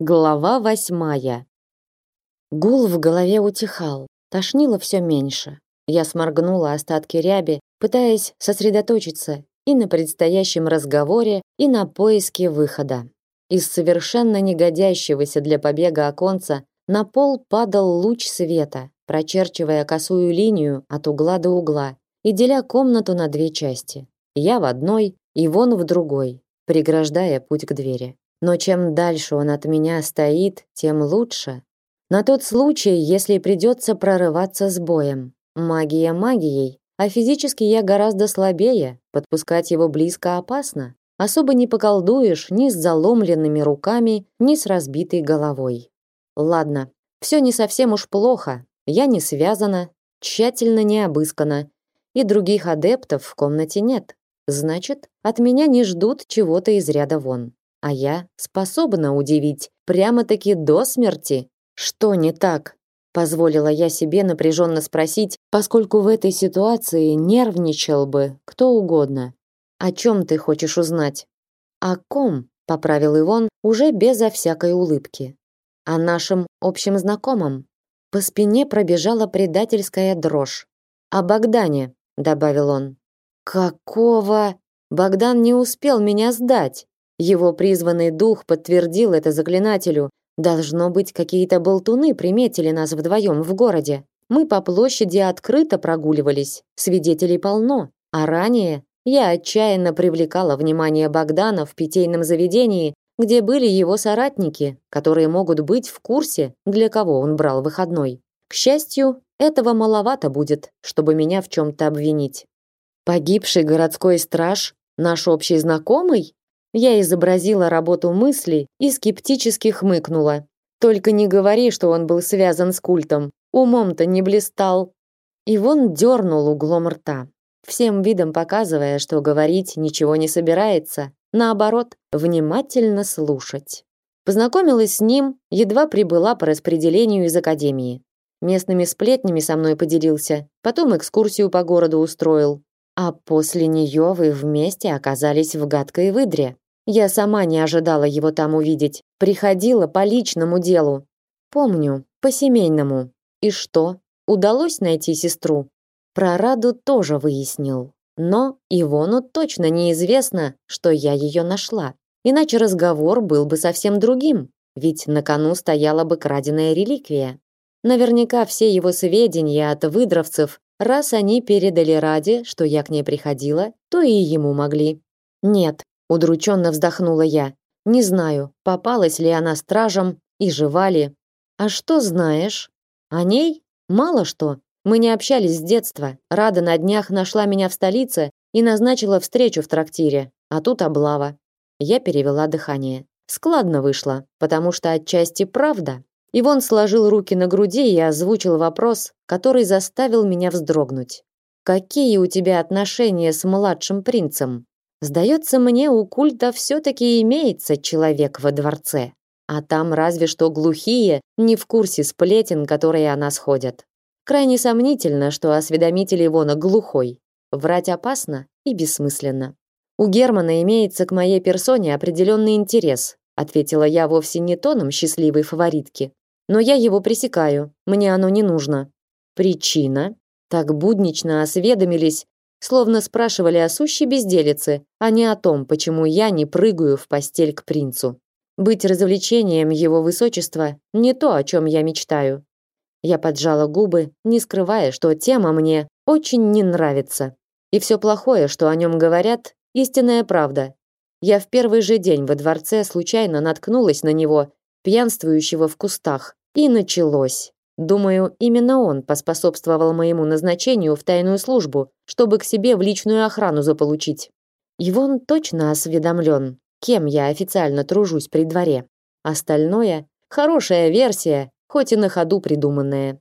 Глава восьмая. Гул в голове утихал, тошнило все меньше. Я сморгнула остатки ряби, пытаясь сосредоточиться и на предстоящем разговоре, и на поиске выхода. Из совершенно негодящегося для побега оконца на пол падал луч света, прочерчивая косую линию от угла до угла и деля комнату на две части. Я в одной, и вон в другой, преграждая путь к двери. Но чем дальше он от меня стоит, тем лучше. На тот случай, если придется прорываться с боем. Магия магией, а физически я гораздо слабее, подпускать его близко опасно. Особо не поколдуешь ни с заломленными руками, ни с разбитой головой. Ладно, все не совсем уж плохо. Я не связана, тщательно не обыскана, и других адептов в комнате нет. Значит, от меня не ждут чего-то из ряда вон а я способна удивить прямо-таки до смерти. Что не так? Позволила я себе напряженно спросить, поскольку в этой ситуации нервничал бы кто угодно. О чем ты хочешь узнать? О ком? Поправил Ивон уже безо всякой улыбки. О нашем общем знакомом. По спине пробежала предательская дрожь. О Богдане, добавил он. Какого? Богдан не успел меня сдать. Его призванный дух подтвердил это заклинателю. Должно быть, какие-то болтуны приметили нас вдвоем в городе. Мы по площади открыто прогуливались, свидетелей полно. А ранее я отчаянно привлекала внимание Богдана в питейном заведении, где были его соратники, которые могут быть в курсе, для кого он брал выходной. К счастью, этого маловато будет, чтобы меня в чем-то обвинить. Погибший городской страж, наш общий знакомый? Я изобразила работу мыслей и скептически хмыкнула. Только не говори, что он был связан с культом. Умом-то не блистал. Вон дернул углом рта, всем видом показывая, что говорить ничего не собирается. Наоборот, внимательно слушать. Познакомилась с ним, едва прибыла по распределению из академии. Местными сплетнями со мной поделился, потом экскурсию по городу устроил. А после нее вы вместе оказались в гадкой выдре. Я сама не ожидала его там увидеть. Приходила по личному делу. Помню, по семейному. И что? Удалось найти сестру? Про Раду тоже выяснил. Но Ивону точно неизвестно, что я ее нашла. Иначе разговор был бы совсем другим, ведь на кону стояла бы краденая реликвия. Наверняка все его сведения от выдровцев, раз они передали Раде, что я к ней приходила, то и ему могли. Нет, Удрученно вздохнула я. Не знаю, попалась ли она стражам и жива ли. А что знаешь? О ней? Мало что. Мы не общались с детства. Рада на днях нашла меня в столице и назначила встречу в трактире. А тут облава. Я перевела дыхание. Складно вышло, потому что отчасти правда. Ивон сложил руки на груди и озвучил вопрос, который заставил меня вздрогнуть. Какие у тебя отношения с младшим принцем? Сдается мне, у культа все-таки имеется человек во дворце. А там разве что глухие, не в курсе сплетен, которые о нас ходят. Крайне сомнительно, что осведомитель Ивона глухой. Врать опасно и бессмысленно. У Германа имеется к моей персоне определенный интерес, ответила я вовсе не тоном счастливой фаворитки. Но я его пресекаю, мне оно не нужно. Причина? Так буднично осведомились, словно спрашивали о сущей безделице, а не о том, почему я не прыгаю в постель к принцу. Быть развлечением его высочества не то, о чем я мечтаю. Я поджала губы, не скрывая, что тема мне очень не нравится. И все плохое, что о нем говорят, истинная правда. Я в первый же день во дворце случайно наткнулась на него, пьянствующего в кустах, и началось. Думаю, именно он поспособствовал моему назначению в тайную службу, чтобы к себе в личную охрану заполучить. Ивон точно осведомлен, кем я официально тружусь при дворе. Остальное – хорошая версия, хоть и на ходу придуманная.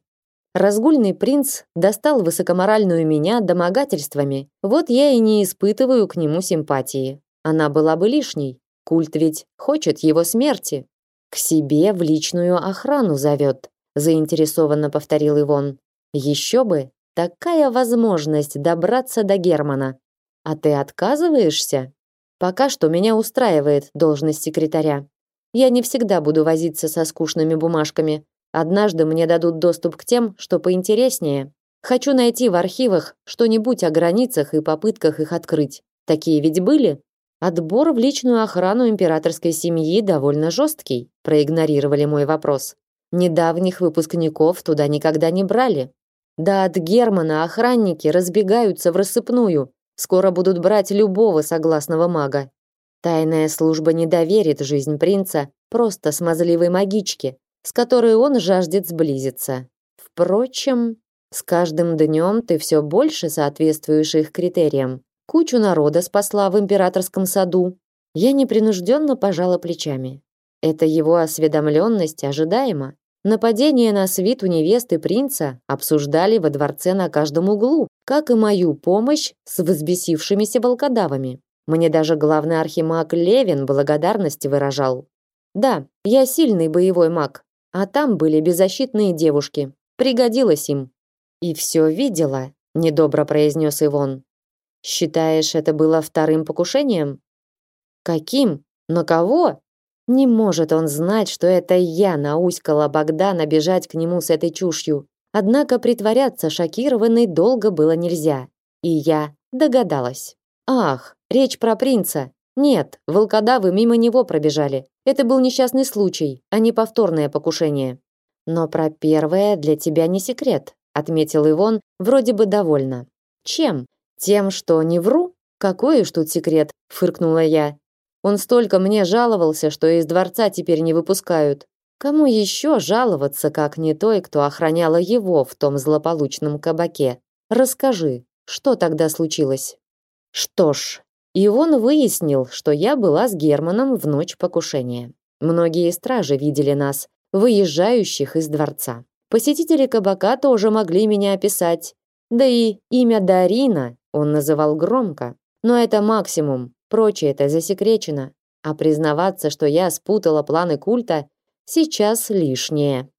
Разгульный принц достал высокоморальную меня домогательствами, вот я и не испытываю к нему симпатии. Она была бы лишней, культ ведь хочет его смерти. К себе в личную охрану зовет заинтересованно повторил Ивон. Еще бы, такая возможность добраться до Германа. А ты отказываешься? Пока что меня устраивает должность секретаря. Я не всегда буду возиться со скучными бумажками. Однажды мне дадут доступ к тем, что поинтереснее. Хочу найти в архивах что-нибудь о границах и попытках их открыть. Такие ведь были? Отбор в личную охрану императорской семьи довольно жесткий. Проигнорировали мой вопрос. Недавних выпускников туда никогда не брали. Да от Германа охранники разбегаются в рассыпную. Скоро будут брать любого согласного мага. Тайная служба не доверит жизнь принца просто смазливой магичке, с которой он жаждет сблизиться. Впрочем, с каждым днем ты все больше соответствуешь их критериям. Кучу народа спасла в императорском саду. Я непринужденно пожала плечами. Это его осведомленность ожидаема. Нападение на свиту невесты принца обсуждали во дворце на каждом углу, как и мою помощь с взбесившимися волкодавами. Мне даже главный архимаг Левин благодарность выражал. Да, я сильный боевой маг, а там были беззащитные девушки. Пригодилось им. И все видела, недобро произнес Ивон. Считаешь, это было вторым покушением? Каким? На кого? Не может он знать, что это я науськала Богдана бежать к нему с этой чушью. Однако притворяться шокированной долго было нельзя. И я догадалась. Ах, речь про принца. Нет, волкодавы мимо него пробежали. Это был несчастный случай, а не повторное покушение. Но про первое для тебя не секрет, отметил Ивон, вроде бы довольно. Чем? Тем, что не вру? Какой уж тут секрет, фыркнула я. Он столько мне жаловался, что из дворца теперь не выпускают. Кому еще жаловаться, как не той, кто охраняла его в том злополучном кабаке? Расскажи, что тогда случилось? Что ж, и он выяснил, что я была с Германом в ночь покушения. Многие стражи видели нас, выезжающих из дворца. Посетители кабака тоже могли меня описать. Да и имя Дарина он называл громко, но это максимум, прочее это засекречено. А признаваться, что я спутала планы культа, сейчас лишнее.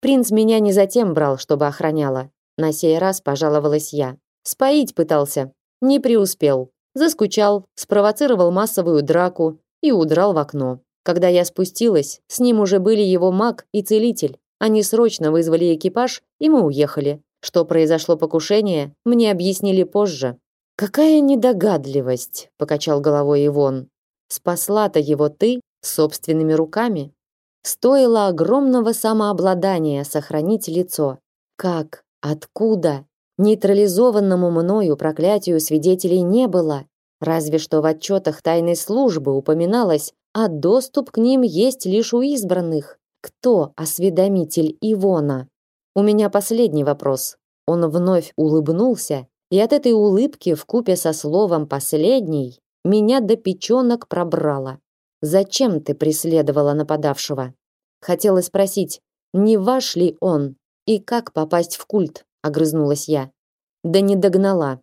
Принц меня не затем брал, чтобы охраняла. На сей раз пожаловалась я. Споить пытался, не преуспел. Заскучал, спровоцировал массовую драку и удрал в окно. Когда я спустилась, с ним уже были его маг и целитель. Они срочно вызвали экипаж, и мы уехали. Что произошло покушение, мне объяснили позже. Какая недогадливость, покачал головой Ивон. Спасла-то его ты собственными руками. Стоило огромного самообладания сохранить лицо. Как? Откуда? Нейтрализованному мною проклятию свидетелей не было. Разве что в отчетах тайной службы упоминалось, а доступ к ним есть лишь у избранных. Кто осведомитель Ивона? У меня последний вопрос. Он вновь улыбнулся, и от этой улыбки в купе со словом последний меня до печенок пробрало. Зачем ты преследовала нападавшего? Хотела спросить, не ваш ли он и как попасть в культ, огрызнулась я. Да не догнала.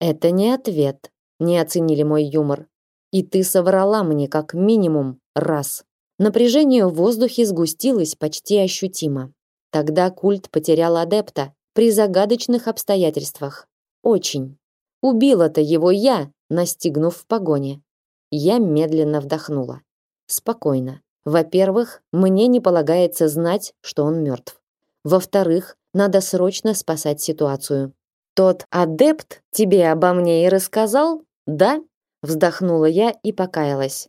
Это не ответ. Не оценили мой юмор. И ты соврала мне как минимум раз. Напряжение в воздухе сгустилось почти ощутимо. Тогда культ потерял адепта при загадочных обстоятельствах. Очень. Убила-то его я, настигнув в погоне. Я медленно вдохнула. Спокойно. Во-первых, мне не полагается знать, что он мертв. Во-вторых, надо срочно спасать ситуацию. Тот адепт тебе обо мне и рассказал? Да? Вздохнула я и покаялась.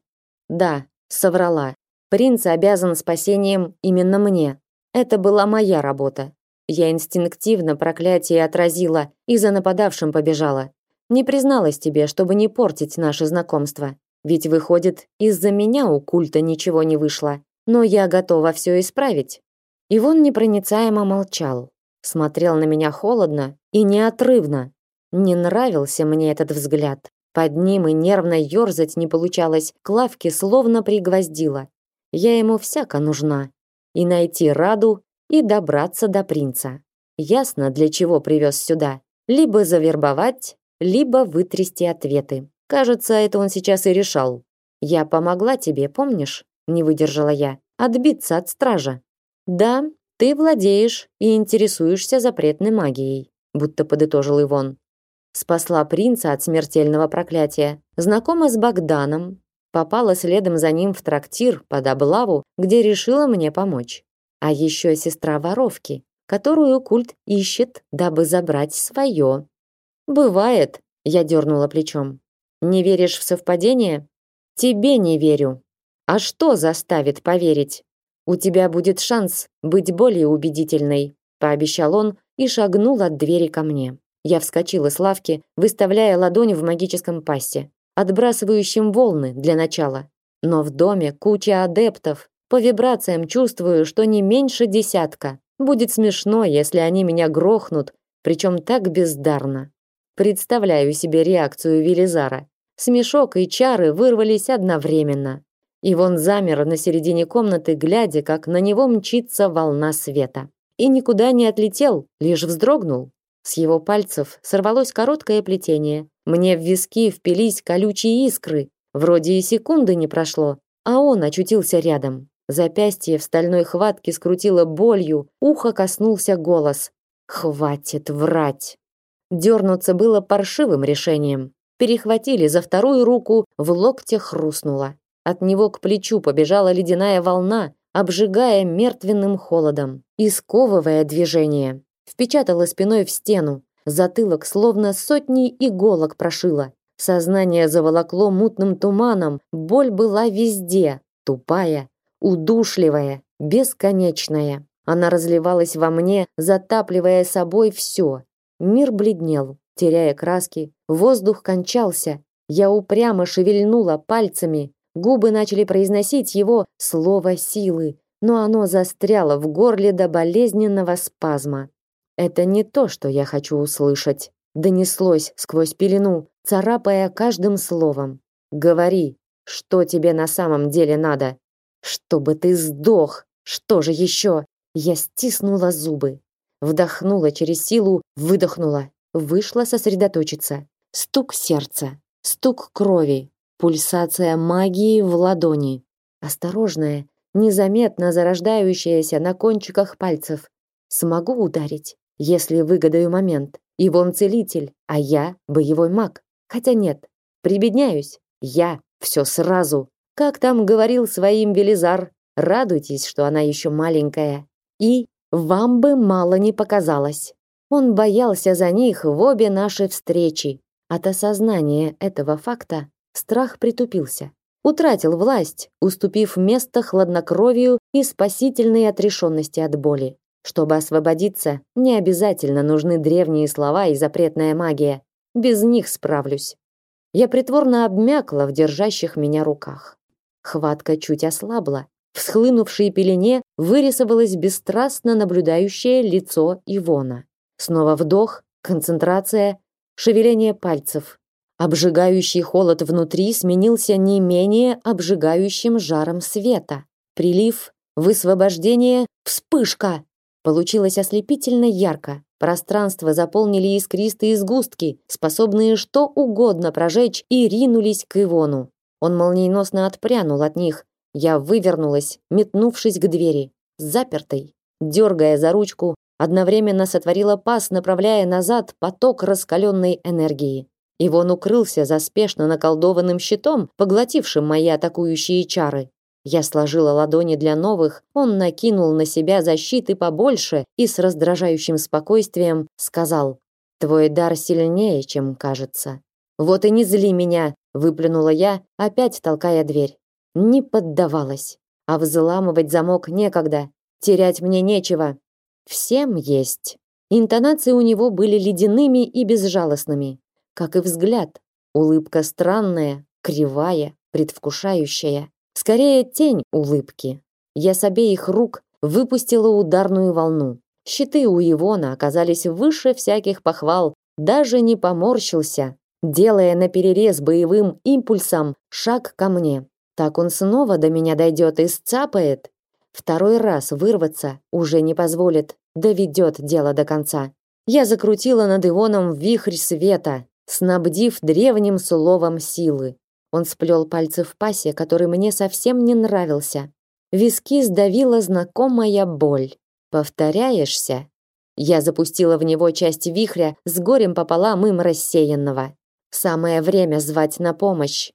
Да, соврала. Принц обязан спасением именно мне. Это была моя работа. Я инстинктивно проклятие отразила и за нападавшим побежала. Не призналась тебе, чтобы не портить наше знакомство. Ведь выходит, из-за меня у культа ничего не вышло. Но я готова все исправить. Ивон непроницаемо молчал, смотрел на меня холодно и неотрывно. Не нравился мне этот взгляд. Под ним и нервно ерзать не получалось, Клавки словно пригвоздила. Я ему всяко нужна и найти Раду, и добраться до принца. Ясно, для чего привез сюда. Либо завербовать, либо вытрясти ответы. Кажется, это он сейчас и решал. Я помогла тебе, помнишь? Не выдержала я. Отбиться от стража. Да, ты владеешь и интересуешься запретной магией, будто подытожил Ивон. Спасла принца от смертельного проклятия. Знакома с Богданом. попала следом за ним в трактир под облаву, где решила мне помочь. А еще сестра воровки, которую культ ищет, дабы забрать свое. Бывает, я дернула плечом. Не веришь в совпадение? Тебе не верю. А что заставит поверить? У тебя будет шанс быть более убедительной, пообещал он и шагнул от двери ко мне. Я вскочила с лавки, выставляя ладонь в магическом пасте, отбрасывающем волны для начала. Но в доме куча адептов. По вибрациям чувствую, что не меньше десятка. Будет смешно, если они меня грохнут, причем так бездарно. Представляю себе реакцию Велизара. Смешок и чары вырвались одновременно. И вон замер на середине комнаты, глядя, как на него мчится волна света. И никуда не отлетел, лишь вздрогнул. С его пальцев сорвалось короткое плетение. Мне в виски впились колючие искры. Вроде и секунды не прошло, а он очутился рядом. Запястье в стальной хватке скрутило болью, ухо коснулся голос. «Хватит врать!» Дернуться было паршивым решением. Перехватили за вторую руку, в локте хрустнуло. От него к плечу побежала ледяная волна, обжигая мертвенным холодом и сковывая движение. Впечатала спиной в стену, затылок словно сотни иголок прошило. Сознание заволокло мутным туманом, боль была везде, тупая, удушливая, бесконечная. Она разливалась во мне, затапливая собой все, Мир бледнел, теряя краски, воздух кончался. Я упрямо шевельнула пальцами, губы начали произносить его слово силы, но оно застряло в горле до болезненного спазма. Это не то, что я хочу услышать. Донеслось сквозь пелену, царапая каждым словом. Говори, что тебе на самом деле надо? Чтобы ты сдох. Что же еще? Я стиснула зубы. Вдохнула через силу, выдохнула. Вышла сосредоточиться. Стук сердца, стук крови, пульсация магии в ладони. Осторожная, незаметно зарождающаяся на кончиках пальцев. Смогу ударить, если выгадаю момент. И вон целитель, а я боевой маг. Хотя нет, прибедняюсь. Я все сразу. Как там говорил своим Велизар, радуйтесь, что она еще маленькая. И вам бы мало не показалось. Он боялся за них в обе наши встречи. От осознания этого факта страх притупился. Утратил власть, уступив место хладнокровию и спасительной отрешенности от боли. Чтобы освободиться, не обязательно нужны древние слова и запретная магия. Без них справлюсь. Я притворно обмякла в держащих меня руках. Хватка чуть ослабла, в схлынувшей пелене вырисовалось бесстрастно наблюдающее лицо Ивона. Снова вдох, концентрация, шевеление пальцев. Обжигающий холод внутри сменился не менее обжигающим жаром света. Прилив, высвобождение, вспышка. Получилось ослепительно ярко. Пространство заполнили искристые сгустки, способные что угодно прожечь, и ринулись к Ивону. Он молниеносно отпрянул от них, я вывернулась, метнувшись к двери, запертой, дергая за ручку, одновременно сотворила пас, направляя назад поток раскаленной энергии. Ивон укрылся за спешно наколдованным щитом, поглотившим мои атакующие чары. Я сложила ладони для новых, он накинул на себя защиты побольше и с раздражающим спокойствием сказал: "Твой дар сильнее, чем кажется". "Вот и не зли меня", выплюнула я, опять толкая дверь не поддавалась. А взламывать замок некогда, терять мне нечего. Всем есть. Интонации у него были ледяными и безжалостными, как и взгляд. Улыбка странная, кривая, предвкушающая. Скорее тень улыбки. Я с обеих рук выпустила ударную волну. Щиты у Ивона оказались выше всяких похвал, даже не поморщился, делая на перерез боевым импульсом шаг ко мне. Так он снова до меня дойдет и сцапает. Второй раз вырваться уже не позволит, доведет дело до конца. Я закрутила над Ивоном вихрь света, снабдив древним словом силы. Он сплел пальцы в пасе, который мне совсем не нравился. Виски сдавила знакомая боль. Повторяешься? Я запустила в него часть вихря с горем пополам им рассеянного. Самое время звать на помощь.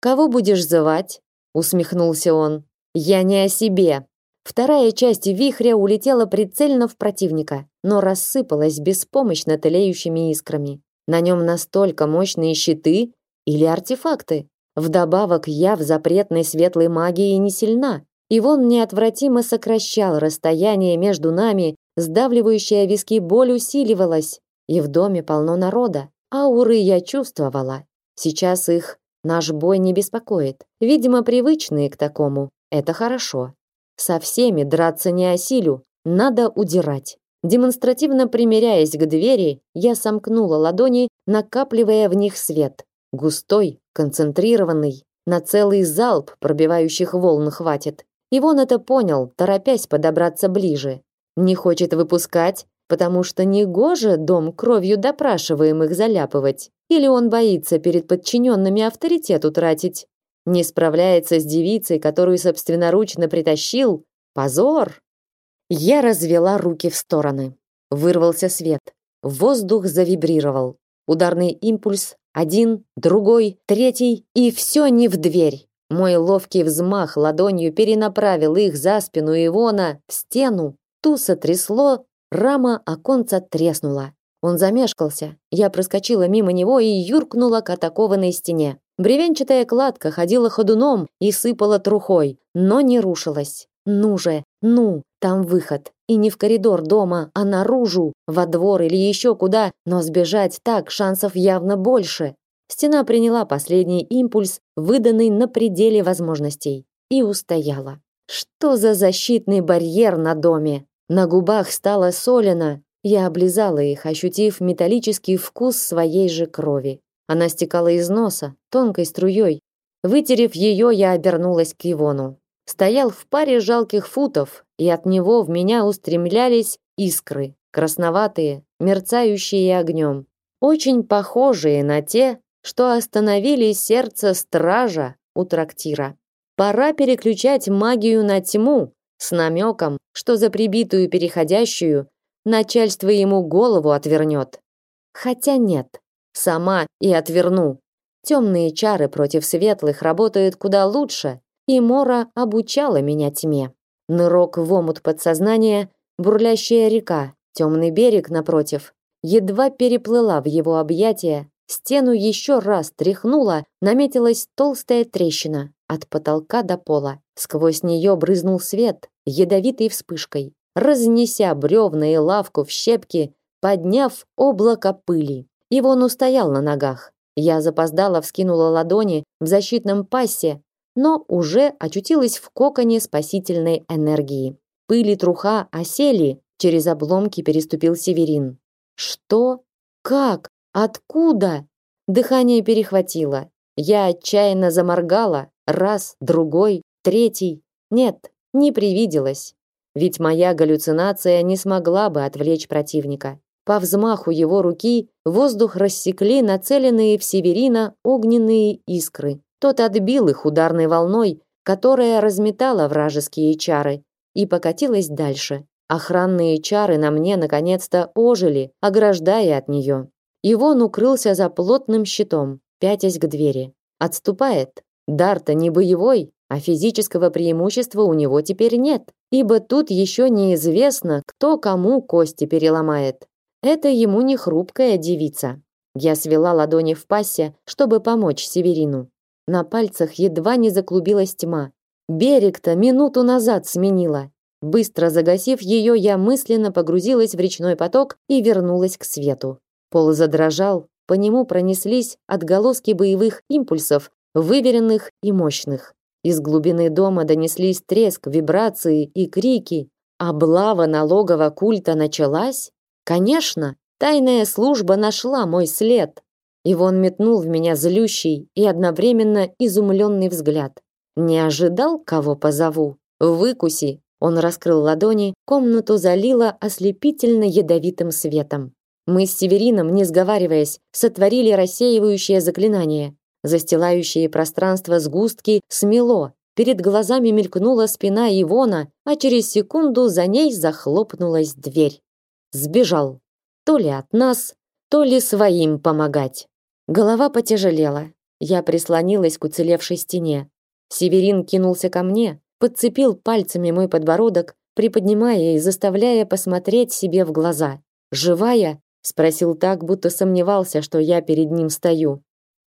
Кого будешь звать? усмехнулся он. Я не о себе. Вторая часть вихря улетела прицельно в противника, но рассыпалась беспомощно тлеющими искрами. На нем настолько мощные щиты или артефакты. Вдобавок я в запретной светлой магии не сильна. И он неотвратимо сокращал расстояние между нами, сдавливающая виски боль усиливалась. И в доме полно народа. Ауры я чувствовала. Сейчас их наш бой не беспокоит. Видимо, привычные к такому. Это хорошо. Со всеми драться не осилю, надо удирать. Демонстративно примиряясь к двери, я сомкнула ладони, накапливая в них свет. Густой, концентрированный, на целый залп пробивающих волн хватит. И он это понял, торопясь подобраться ближе. Не хочет выпускать, потому что не гоже дом кровью допрашиваемых заляпывать. Или он боится перед подчиненными авторитет утратить. Не справляется с девицей, которую собственноручно притащил. Позор! Я развела руки в стороны. Вырвался свет. Воздух завибрировал. Ударный импульс. Один, другой, третий. И все не в дверь. Мой ловкий взмах ладонью перенаправил их за спину Ивона в стену. Ту сотрясло, рама оконца треснула. Он замешкался. Я проскочила мимо него и юркнула к атакованной стене. Бревенчатая кладка ходила ходуном и сыпала трухой, но не рушилась. Ну же, ну, там выход. И не в коридор дома, а наружу, во двор или еще куда, но сбежать так шансов явно больше. Стена приняла последний импульс, выданный на пределе возможностей, и устояла. Что за защитный барьер на доме? На губах стало солено. Я облизала их, ощутив металлический вкус своей же крови. Она стекала из носа, тонкой струей. Вытерев ее, я обернулась к Ивону. Стоял в паре жалких футов, и от него в меня устремлялись искры, красноватые, мерцающие огнем, очень похожие на те, что остановили сердце стража у трактира. Пора переключать магию на тьму с намеком, что за прибитую переходящую начальство ему голову отвернет. Хотя нет, сама и отверну. Темные чары против светлых работают куда лучше, и Мора обучала меня тьме. Нырок в омут подсознания, бурлящая река, темный берег напротив. Едва переплыла в его объятия, стену еще раз тряхнула, наметилась толстая трещина от потолка до пола. Сквозь нее брызнул свет, ядовитой вспышкой, разнеся бревна и лавку в щепки, подняв облако пыли. И он устоял на ногах. Я запоздала вскинула ладони в защитном пассе, но уже очутилась в коконе спасительной энергии. Пыли труха осели, через обломки переступил Северин. Что? Как? Откуда? Дыхание перехватило. Я отчаянно заморгала, раз, другой, третий. Нет, не привиделось. Ведь моя галлюцинация не смогла бы отвлечь противника. По взмаху его руки воздух рассекли нацеленные в Северина огненные искры. Тот отбил их ударной волной, которая разметала вражеские чары и покатилась дальше. Охранные чары на мне наконец-то ожили, ограждая от нее. Ивон укрылся за плотным щитом, пятясь к двери. Отступает. Дар-то не боевой, а физического преимущества у него теперь нет, ибо тут еще неизвестно, кто кому кости переломает. Это ему не хрупкая девица. Я свела ладони в пассе, чтобы помочь Северину. На пальцах едва не заклубилась тьма. Берег-то минуту назад сменила. Быстро загасив ее, я мысленно погрузилась в речной поток и вернулась к свету. Пол задрожал, по нему пронеслись отголоски боевых импульсов, выверенных и мощных. Из глубины дома донеслись треск, вибрации и крики. Облава налогового культа началась? Конечно, тайная служба нашла мой след. И он метнул в меня злющий и одновременно изумленный взгляд. Не ожидал, кого позову? Выкуси. Он раскрыл ладони, комнату залило ослепительно ядовитым светом. Мы с Северином, не сговариваясь, сотворили рассеивающее заклинание. Застилающее пространство сгустки смело. Перед глазами мелькнула спина Ивона, а через секунду за ней захлопнулась дверь сбежал. То ли от нас, то ли своим помогать. Голова потяжелела. Я прислонилась к уцелевшей стене. Северин кинулся ко мне, подцепил пальцами мой подбородок, приподнимая и заставляя посмотреть себе в глаза. «Живая?» – спросил так, будто сомневался, что я перед ним стою.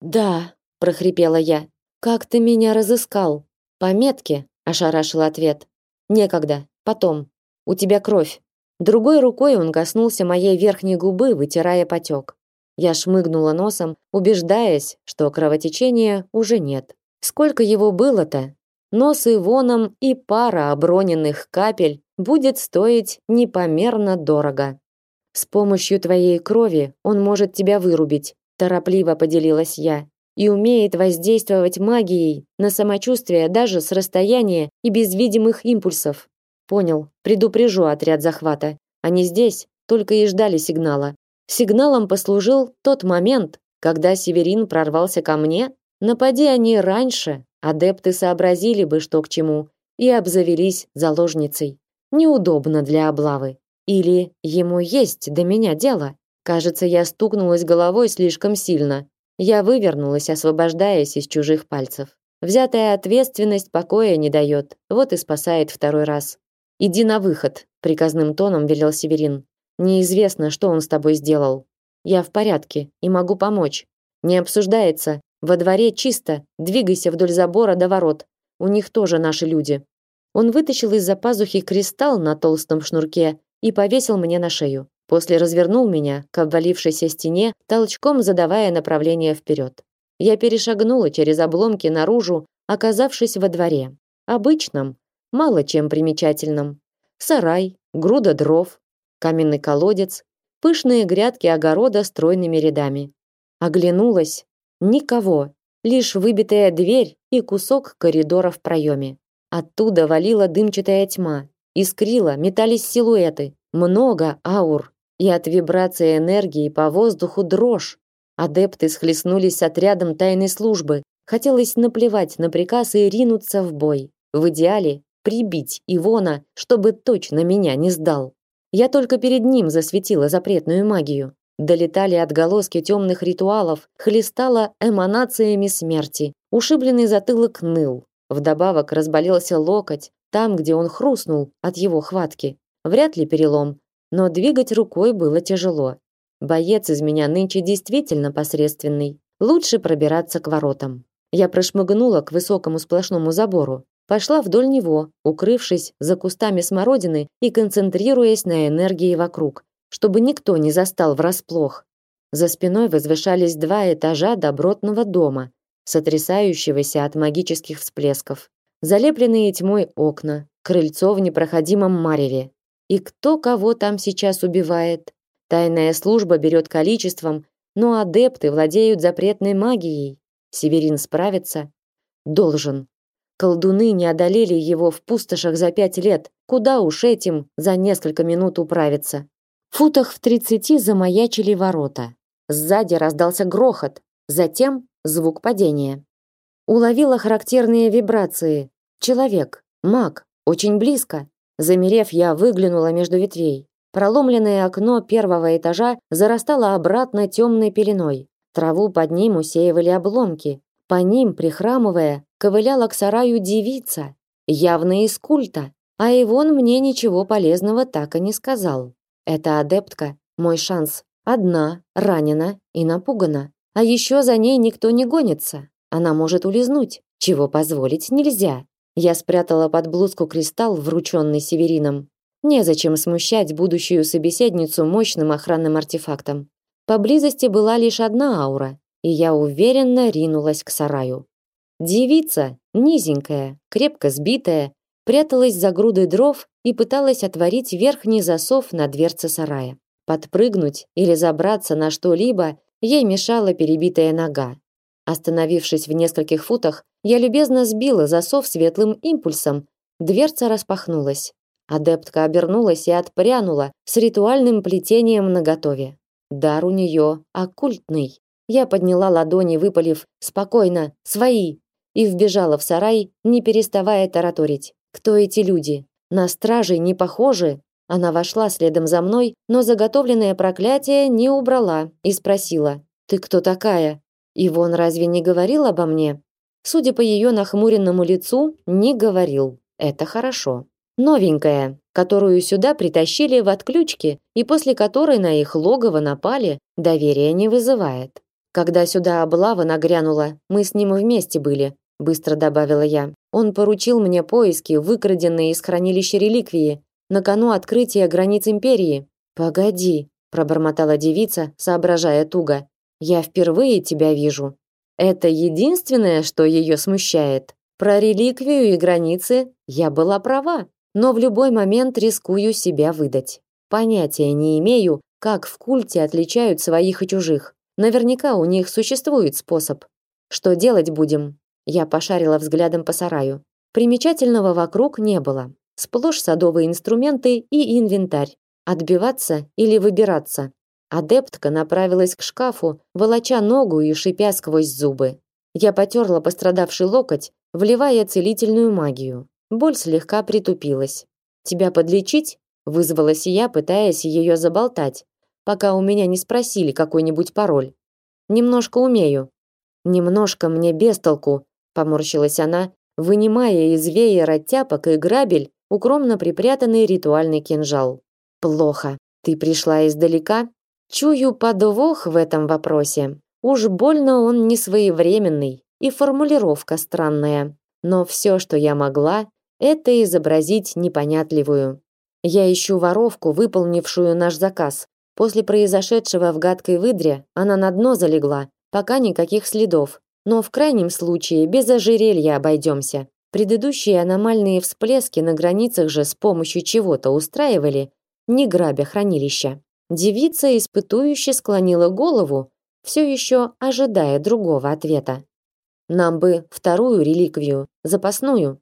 «Да», – прохрипела я. «Как ты меня разыскал?» «По метке», – ошарашил ответ. «Некогда. Потом. У тебя кровь». Другой рукой он коснулся моей верхней губы, вытирая потек. Я шмыгнула носом, убеждаясь, что кровотечения уже нет. Сколько его было-то? Нос и воном и пара оброненных капель будет стоить непомерно дорого. С помощью твоей крови он может тебя вырубить, торопливо поделилась я. И умеет воздействовать магией на самочувствие даже с расстояния и без видимых импульсов. Понял, предупрежу отряд захвата. Они здесь, только и ждали сигнала. Сигналом послужил тот момент, когда Северин прорвался ко мне. Напади они раньше, адепты сообразили бы, что к чему, и обзавелись заложницей. Неудобно для облавы. Или ему есть до меня дело? Кажется, я стукнулась головой слишком сильно. Я вывернулась, освобождаясь из чужих пальцев. Взятая ответственность покоя не дает, вот и спасает второй раз. «Иди на выход», — приказным тоном велел Северин. Неизвестно, что он с тобой сделал. Я в порядке и могу помочь. Не обсуждается. Во дворе чисто. Двигайся вдоль забора до ворот. У них тоже наши люди. Он вытащил из-за пазухи кристалл на толстом шнурке и повесил мне на шею. После развернул меня к обвалившейся стене, толчком задавая направление вперед. Я перешагнула через обломки наружу, оказавшись во дворе. Обычном, мало чем примечательном. Сарай, груда дров, каменный колодец, пышные грядки огорода стройными рядами. Оглянулась. Никого. Лишь выбитая дверь и кусок коридора в проеме. Оттуда валила дымчатая тьма. Искрила, метались силуэты. Много аур. И от вибрации энергии по воздуху дрожь. Адепты схлестнулись отрядом тайной службы. Хотелось наплевать на приказ и ринуться в бой. В идеале прибить Ивона, чтобы точно меня не сдал. Я только перед ним засветила запретную магию. Долетали отголоски темных ритуалов, хлестало эманациями смерти. Ушибленный затылок ныл. Вдобавок разболелся локоть, там, где он хрустнул от его хватки. Вряд ли перелом, но двигать рукой было тяжело. Боец из меня нынче действительно посредственный. Лучше пробираться к воротам. Я прошмыгнула к высокому сплошному забору. Пошла вдоль него, укрывшись за кустами смородины и концентрируясь на энергии вокруг, чтобы никто не застал врасплох. За спиной возвышались два этажа добротного дома, сотрясающегося от магических всплесков. Залепленные тьмой окна, крыльцо в непроходимом мареве. И кто кого там сейчас убивает? Тайная служба берет количеством, но адепты владеют запретной магией. Северин справится? Должен. Колдуны не одолели его в пустошах за пять лет. Куда уж этим за несколько минут управиться? В футах в тридцати замаячили ворота. Сзади раздался грохот, затем звук падения. Уловила характерные вибрации. Человек, маг, очень близко. Замерев, я выглянула между ветвей. Проломленное окно первого этажа зарастало обратно темной пеленой. Траву под ним усеивали обломки. По ним, прихрамывая, ковыляла к сараю девица, явно из культа, а Ивон мне ничего полезного так и не сказал. Эта адептка мой шанс. Одна, ранена и напугана. А еще за ней никто не гонится. Она может улизнуть, чего позволить нельзя. Я спрятала под блузку кристалл, врученный Северином. Незачем смущать будущую собеседницу мощным охранным артефактом. Поблизости была лишь одна аура, и я уверенно ринулась к сараю. Девица, низенькая, крепко сбитая, пряталась за грудой дров и пыталась отворить верхний засов на дверце сарая. Подпрыгнуть или забраться на что-либо ей мешала перебитая нога. Остановившись в нескольких футах, я любезно сбила засов светлым импульсом. Дверца распахнулась. Адептка обернулась и отпрянула с ритуальным плетением наготове. Дар у нее оккультный. Я подняла ладони, выпалив «Спокойно! Свои!» и вбежала в сарай, не переставая тараторить. «Кто эти люди? На стражей не похожи?» Она вошла следом за мной, но заготовленное проклятие не убрала и спросила «Ты кто такая?» Ивон разве не говорил обо мне? Судя по ее нахмуренному лицу, не говорил. Это хорошо. Новенькая, которую сюда притащили в отключке и после которой на их логово напали, доверия не вызывает. Когда сюда облава нагрянула, мы с ним вместе были, быстро добавила я. Он поручил мне поиски, выкраденные из хранилища реликвии, на кону открытия границ империи. Погоди, пробормотала девица, соображая туго. Я впервые тебя вижу. Это единственное, что ее смущает. Про реликвию и границы я была права, но в любой момент рискую себя выдать. Понятия не имею, как в культе отличают своих и чужих. Наверняка у них существует способ. Что делать будем? Я пошарила взглядом по сараю. Примечательного вокруг не было. Сплошь садовые инструменты и инвентарь. Отбиваться или выбираться? Адептка направилась к шкафу, волоча ногу и шипя сквозь зубы. Я потерла пострадавший локоть, вливая целительную магию. Боль слегка притупилась. «Тебя подлечить?» – вызвалась я, пытаясь ее заболтать, пока у меня не спросили какой-нибудь пароль. «Немножко умею». «Немножко мне без толку», – поморщилась она, вынимая из веера тяпок и грабель укромно припрятанный ритуальный кинжал. «Плохо. Ты пришла издалека?» Чую подвох в этом вопросе. Уж больно он не своевременный и формулировка странная. Но все, что я могла, это изобразить непонятливую. Я ищу воровку, выполнившую наш заказ. После произошедшего в гадкой выдре она на дно залегла, пока никаких следов. Но в крайнем случае без ожерелья обойдемся. Предыдущие аномальные всплески на границах же с помощью чего-то устраивали, не грабя хранилища. Девица испытующе склонила голову, все еще ожидая другого ответа. Нам бы вторую реликвию, запасную.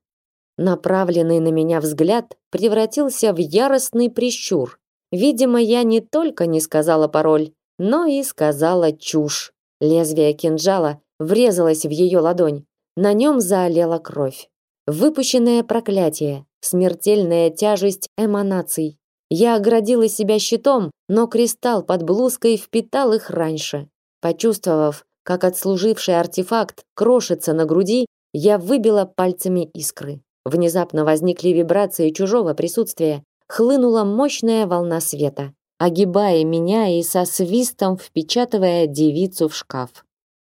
Направленный на меня взгляд превратился в яростный прищур. Видимо, я не только не сказала пароль, но и сказала чушь. Лезвие кинжала врезалось в ее ладонь. На нем заолела кровь. Выпущенное проклятие, смертельная тяжесть эманаций, я оградила себя щитом, но кристалл под блузкой впитал их раньше. Почувствовав, как отслуживший артефакт крошится на груди, я выбила пальцами искры. Внезапно возникли вибрации чужого присутствия, хлынула мощная волна света, огибая меня и со свистом впечатывая девицу в шкаф.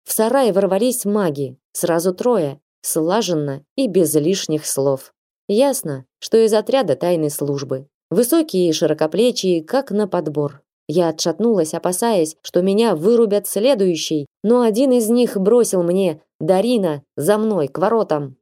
В сарай ворвались маги, сразу трое, слаженно и без лишних слов. Ясно, что из отряда тайной службы. Высокие и широкоплечие, как на подбор. Я отшатнулась, опасаясь, что меня вырубят следующий, но один из них бросил мне «Дарина, за мной, к воротам!»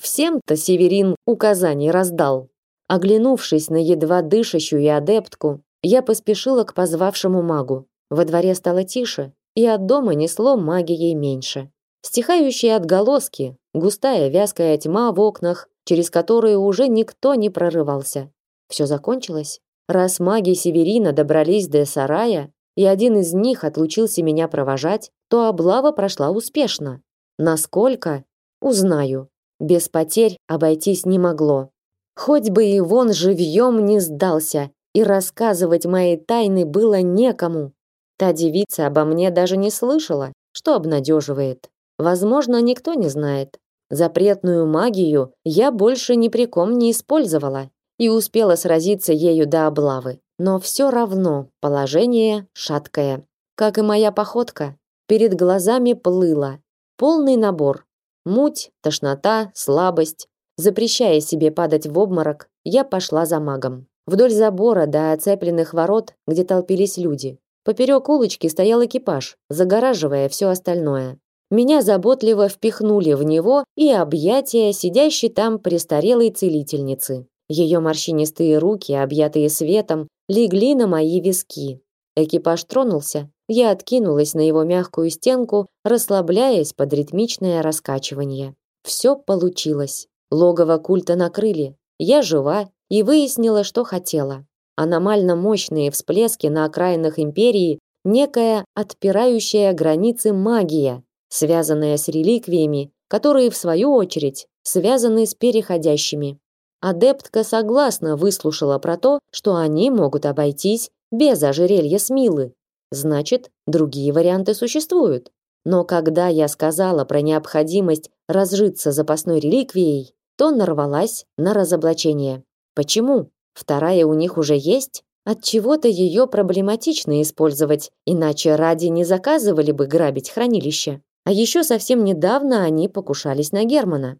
Всем-то Северин указаний раздал. Оглянувшись на едва дышащую адептку, я поспешила к позвавшему магу. Во дворе стало тише, и от дома несло магией меньше. Стихающие отголоски, густая вязкая тьма в окнах, через которые уже никто не прорывался. Все закончилось. Раз маги Северина добрались до сарая, и один из них отлучился меня провожать, то облава прошла успешно. Насколько? Узнаю. Без потерь обойтись не могло. Хоть бы и вон живьем не сдался, и рассказывать мои тайны было некому. Та девица обо мне даже не слышала, что обнадеживает. Возможно, никто не знает. Запретную магию я больше ни при ком не использовала и успела сразиться ею до облавы. Но все равно положение шаткое. Как и моя походка, перед глазами плыла. Полный набор. Муть, тошнота, слабость. Запрещая себе падать в обморок, я пошла за магом. Вдоль забора до оцепленных ворот, где толпились люди. Поперек улочки стоял экипаж, загораживая все остальное. Меня заботливо впихнули в него и объятия сидящей там престарелой целительницы. Ее морщинистые руки, объятые светом, легли на мои виски. Экипаж тронулся. Я откинулась на его мягкую стенку, расслабляясь под ритмичное раскачивание. Все получилось. Логово культа накрыли. Я жива и выяснила, что хотела. Аномально мощные всплески на окраинах империи, некая отпирающая границы магия, связанная с реликвиями, которые в свою очередь связаны с переходящими. Адептка согласно выслушала про то, что они могут обойтись без ожерелья Смилы. Значит, другие варианты существуют. Но когда я сказала про необходимость разжиться запасной реликвией, то нарвалась на разоблачение. Почему? Вторая у них уже есть? От чего-то ее проблематично использовать, иначе ради не заказывали бы грабить хранилище. А еще совсем недавно они покушались на Германа.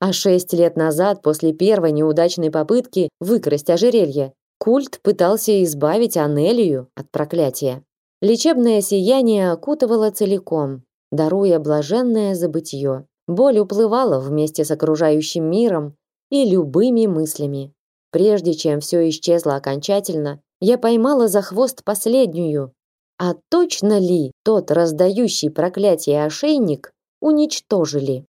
А шесть лет назад, после первой неудачной попытки выкрасть ожерелье, культ пытался избавить Анелию от проклятия. Лечебное сияние окутывало целиком, даруя блаженное забытье. Боль уплывала вместе с окружающим миром и любыми мыслями. Прежде чем все исчезло окончательно, я поймала за хвост последнюю. А точно ли тот раздающий проклятие ошейник уничтожили?